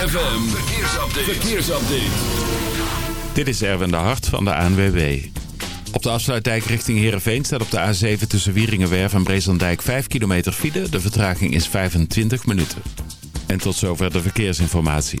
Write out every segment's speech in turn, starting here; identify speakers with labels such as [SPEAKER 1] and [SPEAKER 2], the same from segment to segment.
[SPEAKER 1] ZFM, verkeersupdate. verkeersupdate.
[SPEAKER 2] Dit is Erwin de Hart van de ANWB. Op de afsluitdijk richting Heerenveen staat op de A7 tussen Wieringenwerf en Breeslandijk 5 kilometer file. De vertraging is 25 minuten. En tot zover de verkeersinformatie.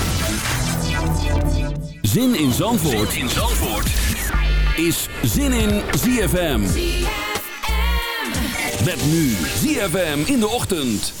[SPEAKER 1] Zin in Zandvoort, zin in Zandvoort. is Zin in ZFM. Met nu ZFM in de ochtend.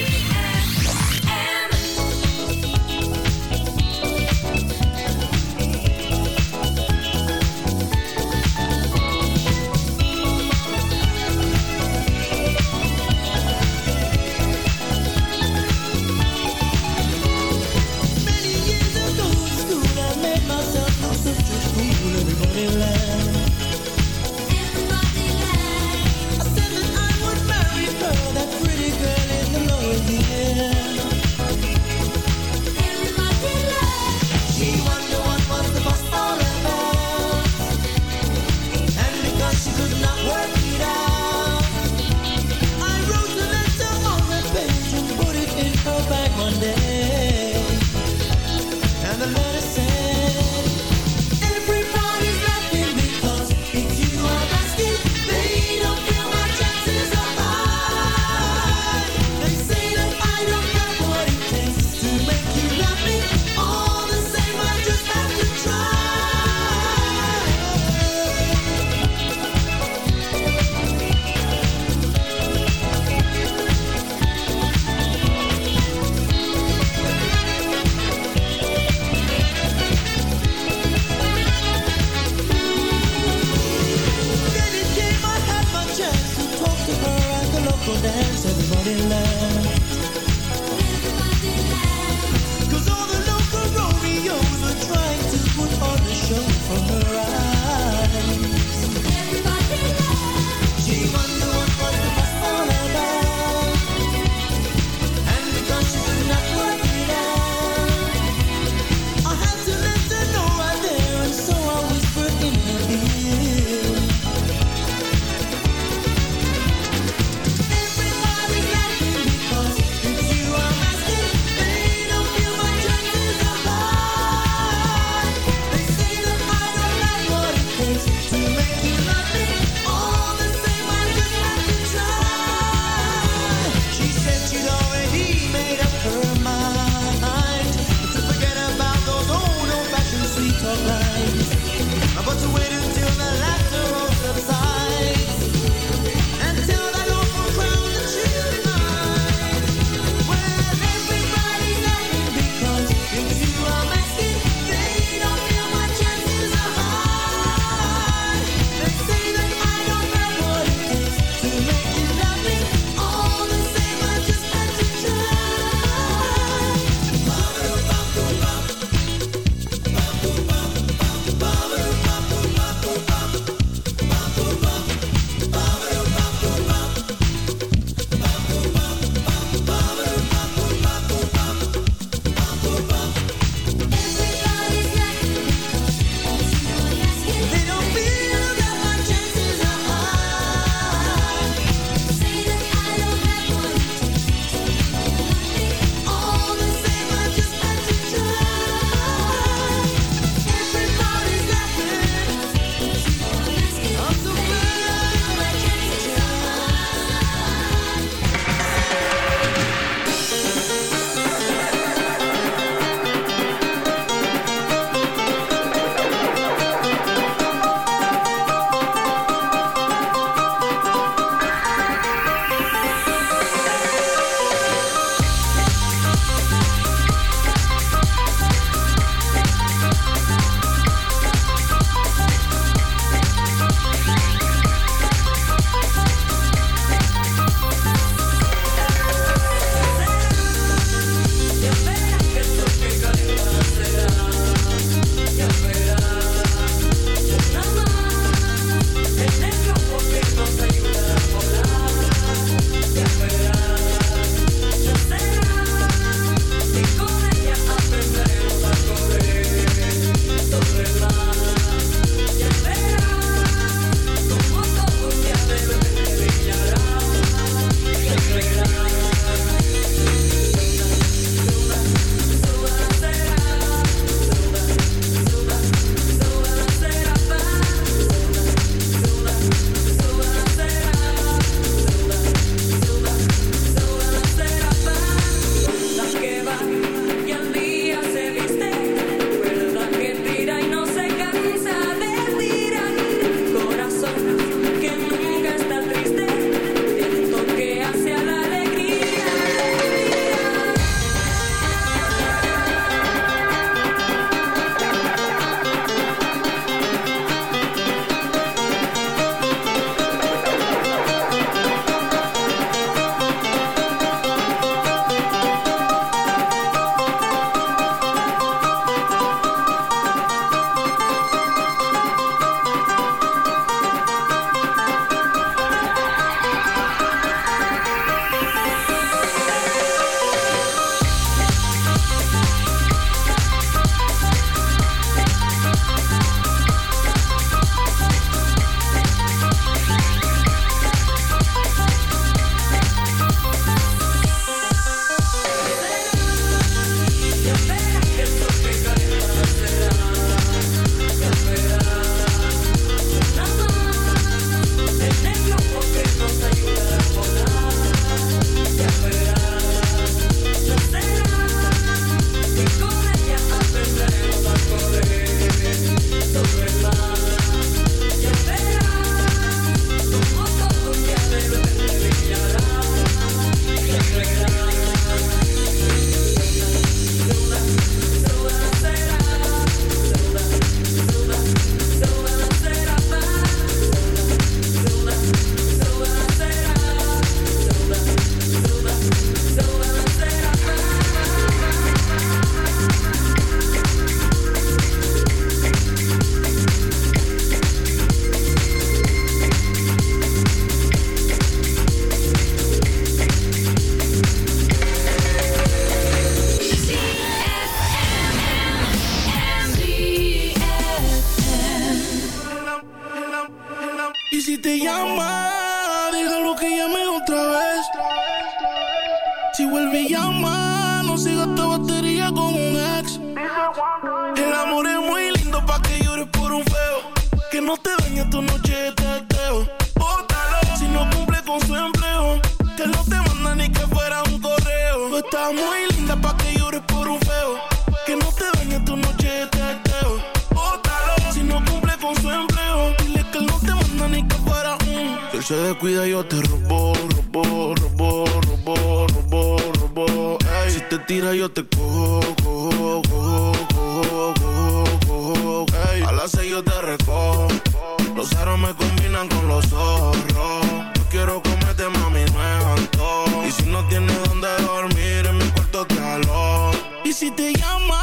[SPEAKER 3] Si te llama, déjalo que llame otra vez. Si vuelve y llama, no siga esta se descuida, yo te robo, robo, robo, robo, robo, robo. Ey, si te tira, yo te cojo, cojo, cojo, cojo, cojo, cojo. Ey, a las seis yo te recojo. Los aros me combinan con los zorros. Yo quiero comerte, mami, es antojo. Y si no tienes donde dormir, en mi cuarto te. Y si te llama,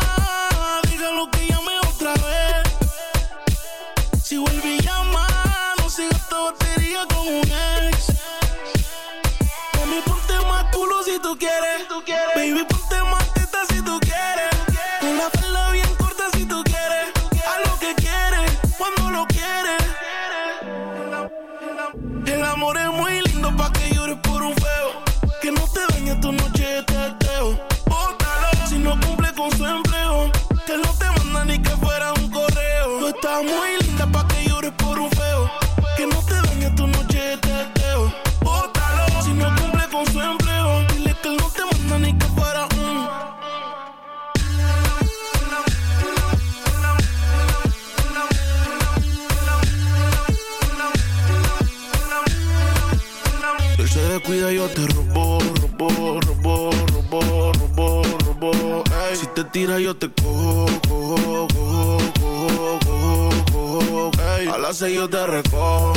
[SPEAKER 3] se descuida, yo te robo, robo, robo, robo, robo, robo. Ey, si te tira, yo te cojo, cojo, cojo, cojo, cojo, cojo. Ey, a las seis yo te recojo.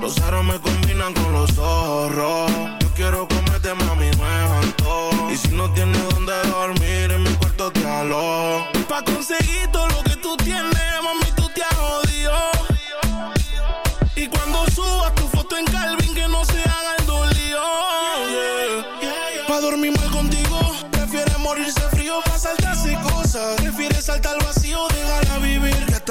[SPEAKER 3] Los aros me combinan con los zorros. Yo quiero comerte, mami, antojo. Y si no tienes donde dormir, en mi cuarto te alojo. Pa' conseguir todo lo que tú tienes,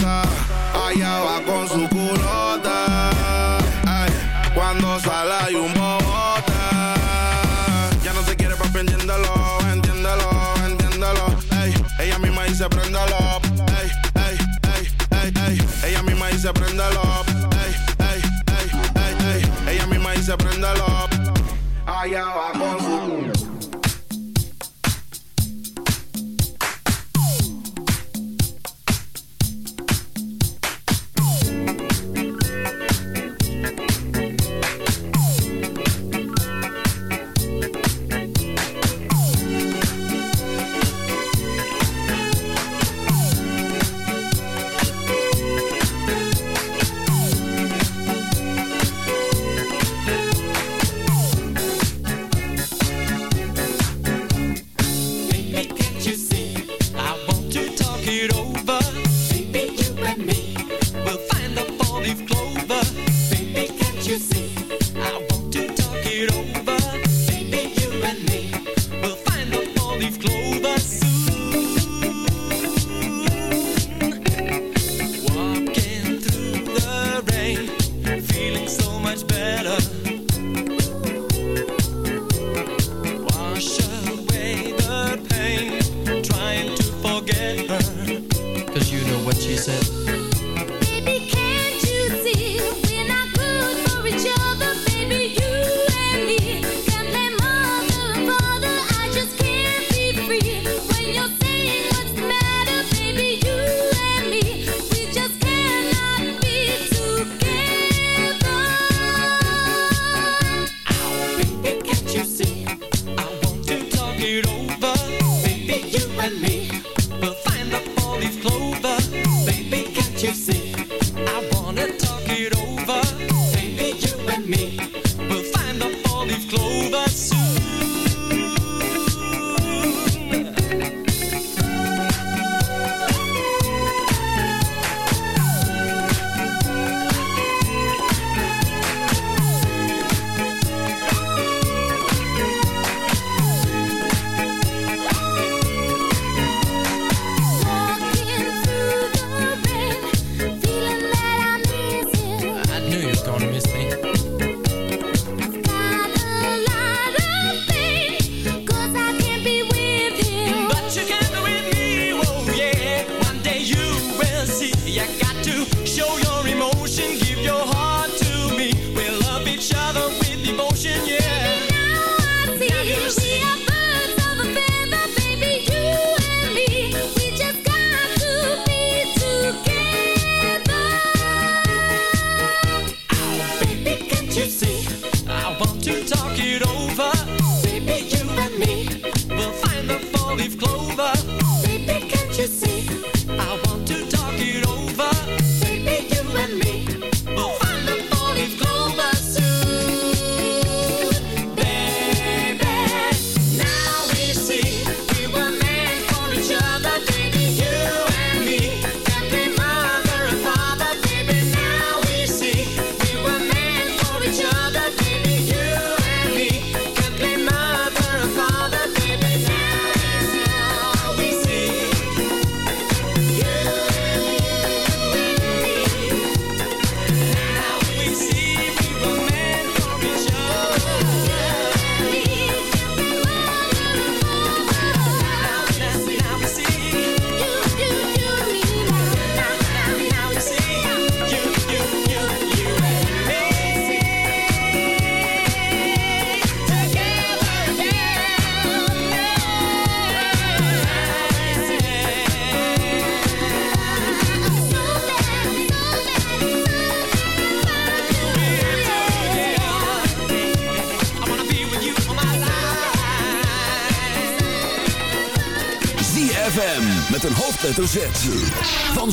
[SPEAKER 3] Allá va con su culota. Ay, cuando sale hay un bobote. Ya no se quiere papi, entiéndelo, entiéndelo, entiéndelo. Ella misma dice préndelo. Ey, ey, ey, ey, ey. Ella misma dice préndelo. Ey, ey, ey, ey, ey. Ella misma dice préndelo. Allá va con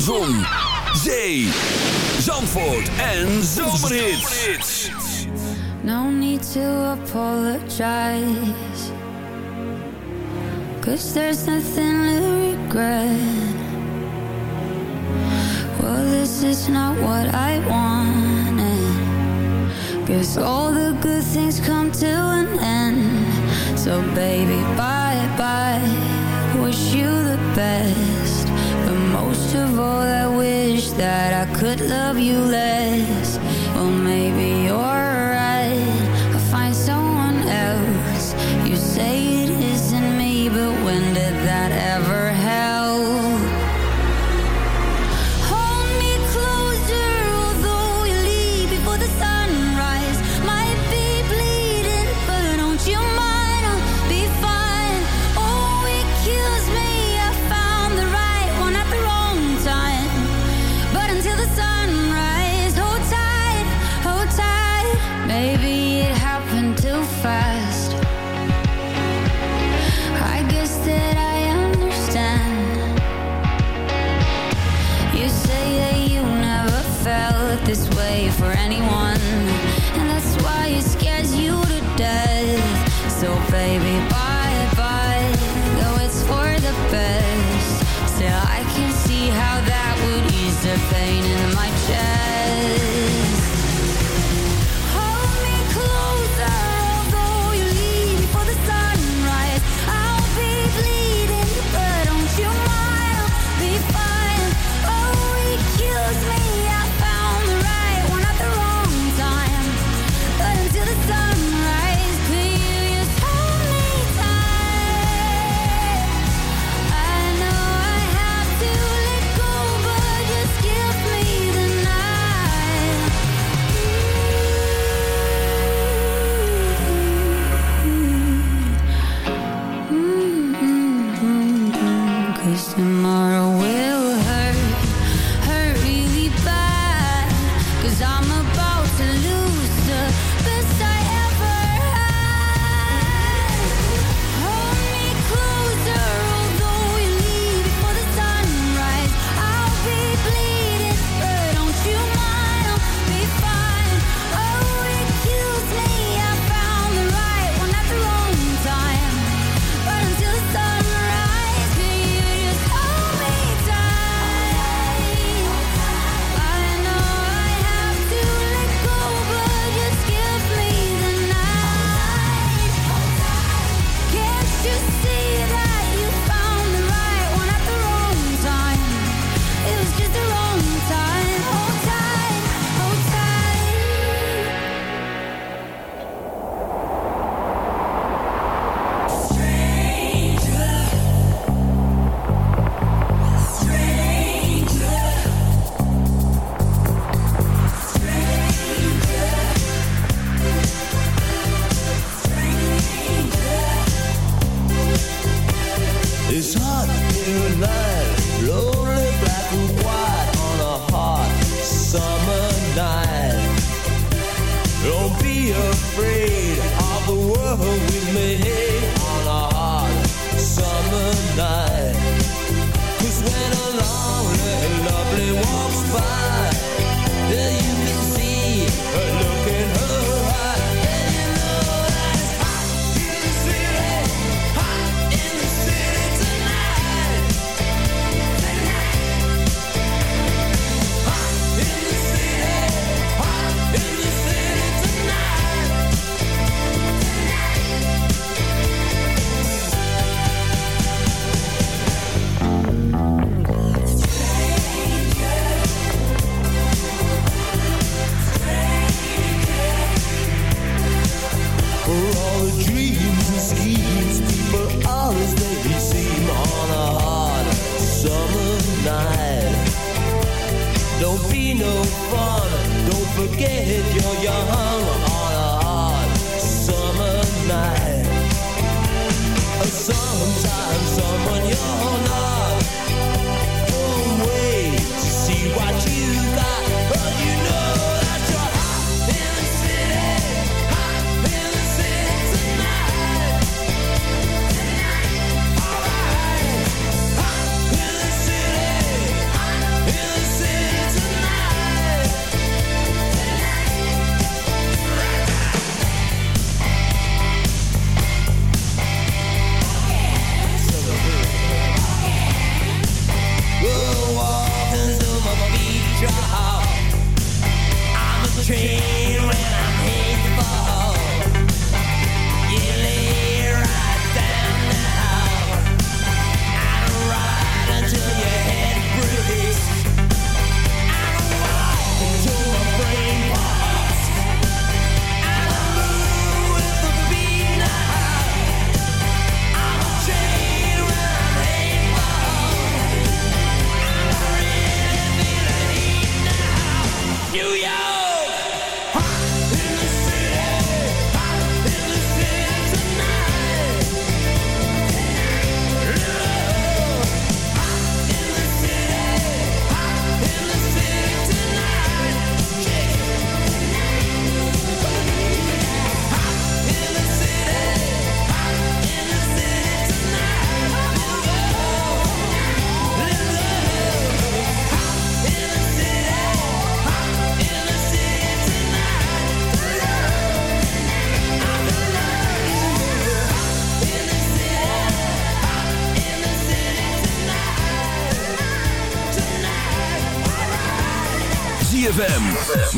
[SPEAKER 1] zon, zee, Zandvoort en Zomerhits.
[SPEAKER 4] No need to apologize. Cause there's nothing to regret. Well, this is not what I wanted Cause all the good things come to an end So baby, bye-bye Wish you the best most of all, I wish that I could love you less. Well, maybe you're right. I'll find someone else. You say it isn't me, but when did that ever?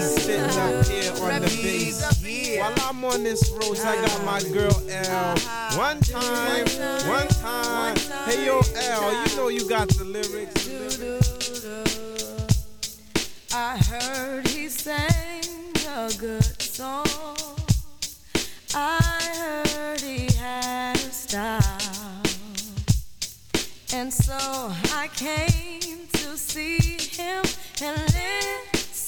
[SPEAKER 5] Sitting
[SPEAKER 6] out uh-huh. here
[SPEAKER 5] on the While I'm on this road, I got my uh-huh. girl L. Uh-huh. One time, one time. Hey yo L, you know you got the lyrics.
[SPEAKER 7] I heard he sang a good song. I heard he had a style. And so I came to see him and live.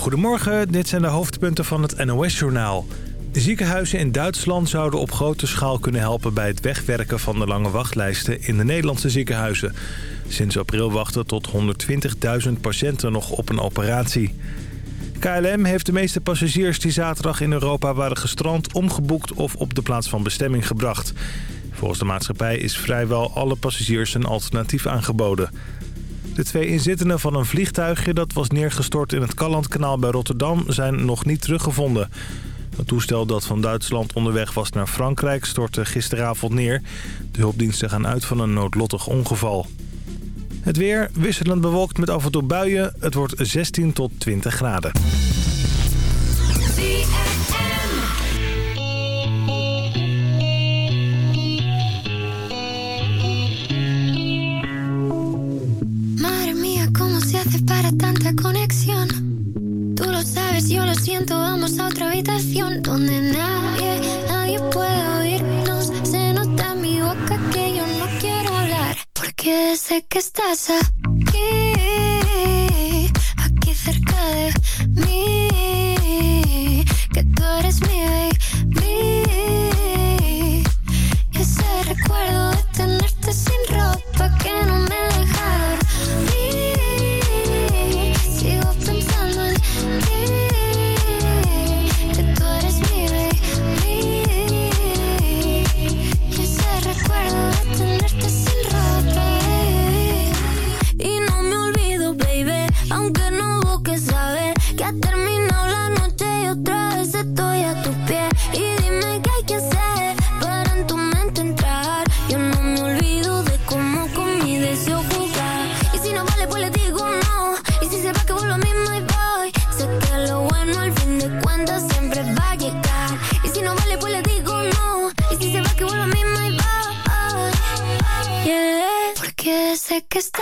[SPEAKER 8] Goedemorgen, dit zijn de hoofdpunten van het NOS-journaal. Ziekenhuizen in Duitsland zouden op grote schaal kunnen helpen... bij het wegwerken van de lange wachtlijsten in de Nederlandse ziekenhuizen. Sinds april wachten tot 120.000 patiënten nog op een operatie. KLM heeft de meeste passagiers die zaterdag in Europa waren gestrand... omgeboekt of op de plaats van bestemming gebracht. Volgens de maatschappij is vrijwel alle passagiers een alternatief aangeboden. De twee inzittenden van een vliegtuigje dat was neergestort in het Kallandkanaal bij Rotterdam zijn nog niet teruggevonden. Het toestel dat van Duitsland onderweg was naar Frankrijk stortte gisteravond neer. De hulpdiensten gaan uit van een noodlottig ongeval. Het weer wisselend bewolkt met af en toe buien. Het wordt 16 tot 20 graden.
[SPEAKER 9] Yo lo siento, vamos a otra habitación donde nadie, nadie puede oírnos. Se nota en mi boca que yo no quiero hablar, porque sé que estás aquí, aquí cerca de mí, que tú eres mi baby.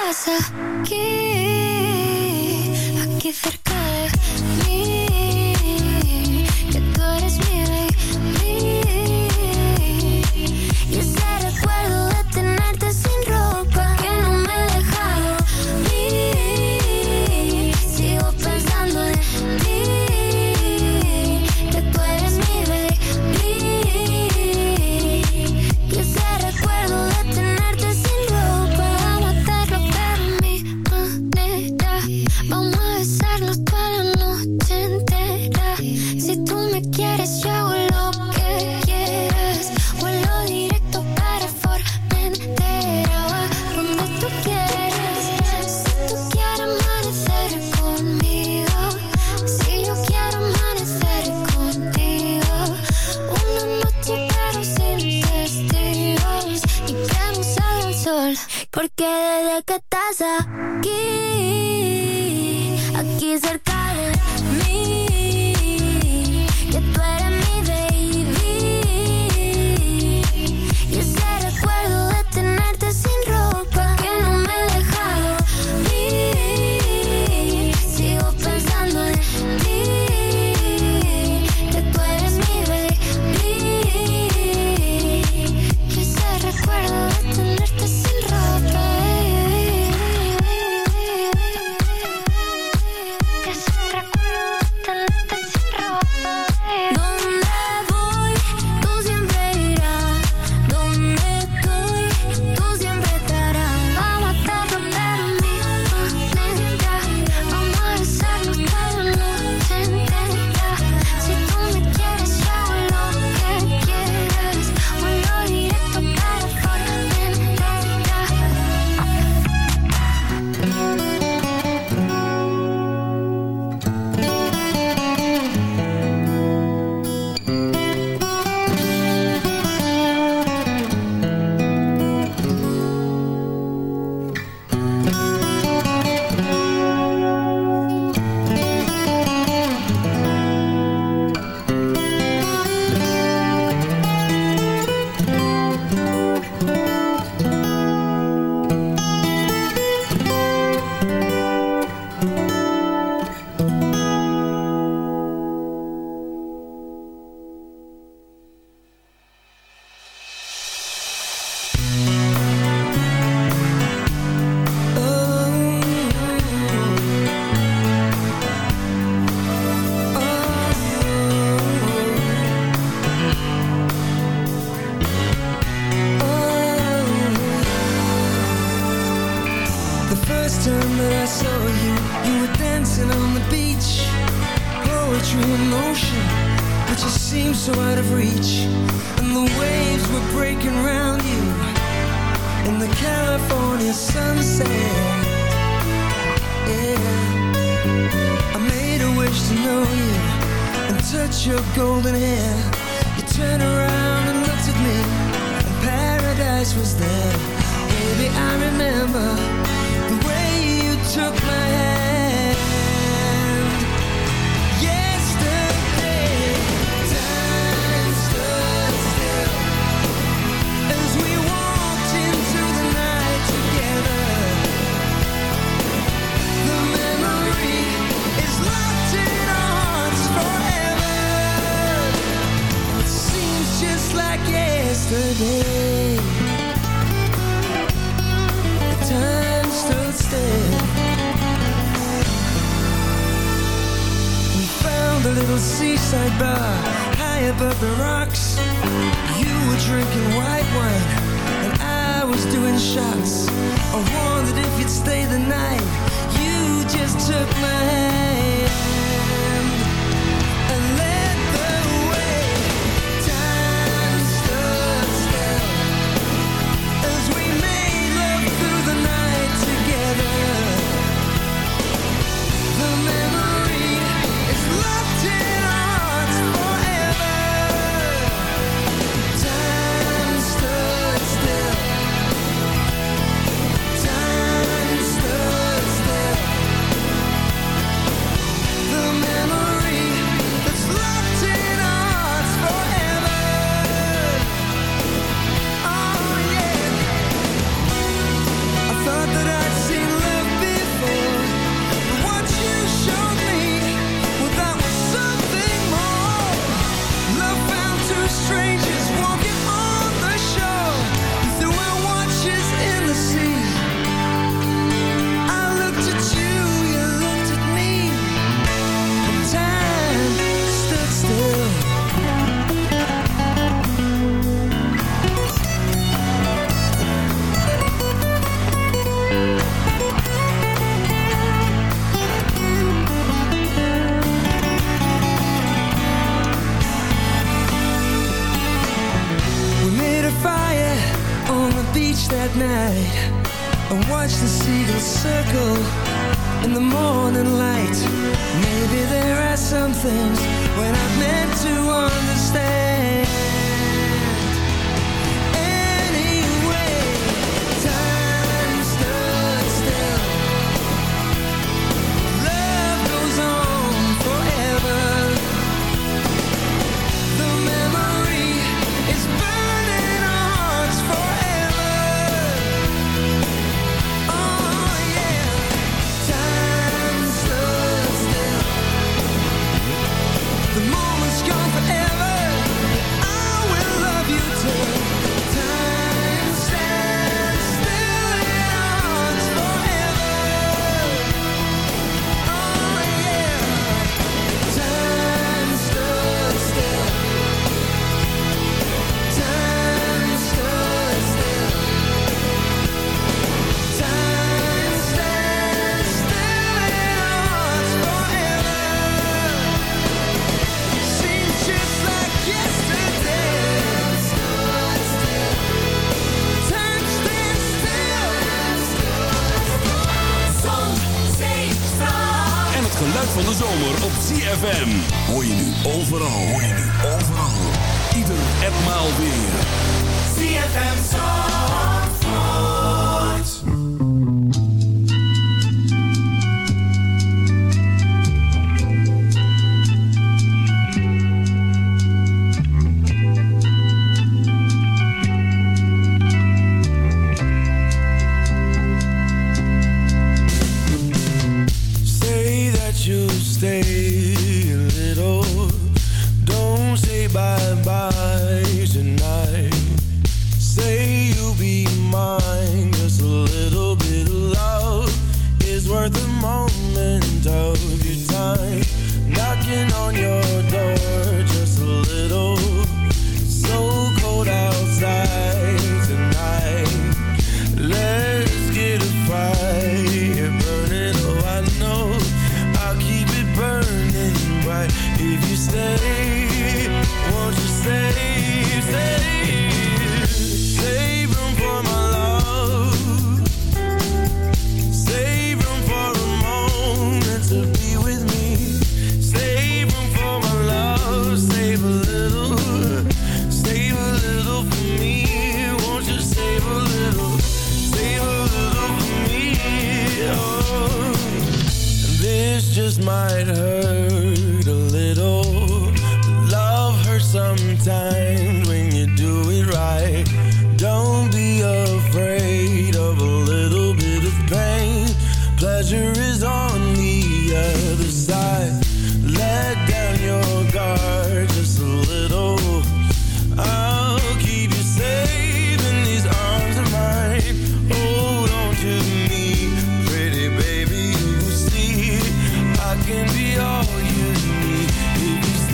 [SPEAKER 10] 朝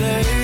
[SPEAKER 3] say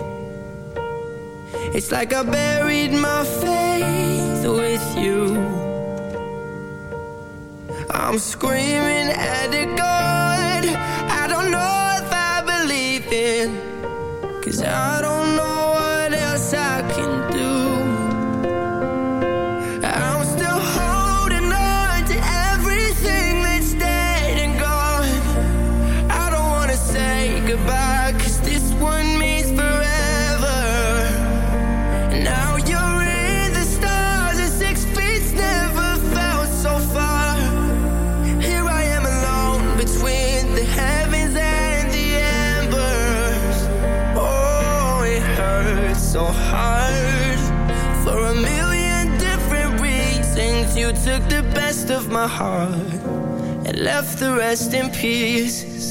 [SPEAKER 11] It's like I buried my faith with you. I'm screaming at the God I don't know if I believe in. Cause I don't heart for a million different reasons. You took the best of my heart and left the rest in pieces.